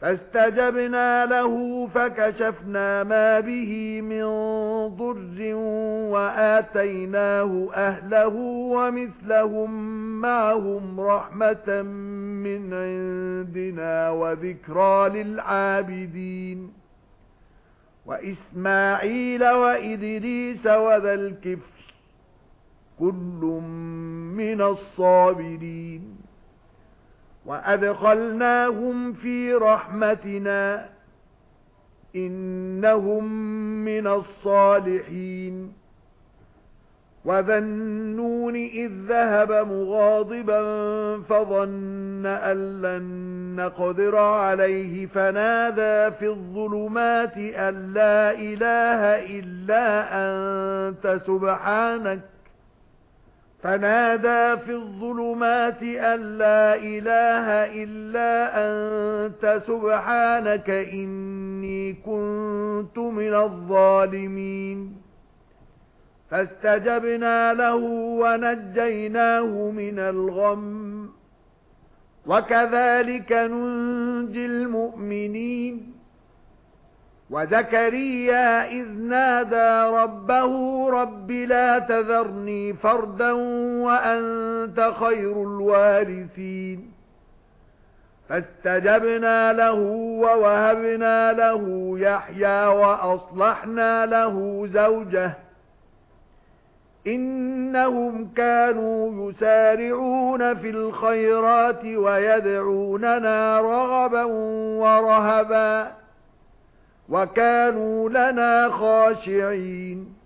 فَاسْتَجَبْنَا لَهُ فَكَشَفْنَا مَا بِهِ مِنْ ضُرٍّ وَآتَيْنَاهُ أَهْلَهُ وَمِثْلَهُم مَّعَهُمْ رَحْمَةً مِنْ عِندِنَا وَذِكْرَى لِلْعَابِدِينَ وَإِسْمَاعِيلَ وَإِدْرِيسَ وَذَا الْكِفْلِ كُلٌّ مِنَ الصَّابِرِينَ وَأَدْخَلْنَاهُمْ فِي رَحْمَتِنَا إِنَّهُمْ مِنَ الصَّالِحِينَ. وَذَا النُّونِ إِذ ذَهَبَ مُغَاضِبًا فَظَنَّ أَن لَّن نَّقْدِرَ عَلَيْهِ. فَنَادَىٰ فِي الظُّلُمَاتِ أَن لَّا إِلَٰهَ إِلَّا أَنتَ سُبْحَانَكَ فَنَادَى فِي الظُّلُمَاتِ أَن لَّا إِلَٰهَ إِلَّا أَنتَ سُبْحَانَكَ إِنِّي كُنتُ مِنَ الظَّالِمِينَ. فَاسْتَجَبْنَا لَهُ وَنَجَّيْنَاهُ مِنَ الْغَمِّ. وَكَذَلِكَ نُنجِي الْمُؤْمِنِينَ. وَزَكَرِيَّا إِذْ نَادَى رَبَّهُ رَبِّ لَا تَذَرْنِي فَرْدًا وَأَنْتَ خَيْرُ الْوَارِثِينَ. فَاسْتَجَبْنَا لَهُ وَوَهَبْنَا لَهُ يَحْيَى وَأَصْلَحْنَا لَهُ زَوْجَهُ. إِنَّهُمْ كَانُوا يُسَارِعُونَ فِي الْخَيْرَاتِ وَيَدْعُونَنَا رَغَبًا وَرَهَبًا. وَكَانُوا لَنَا خَاشِعِينَ.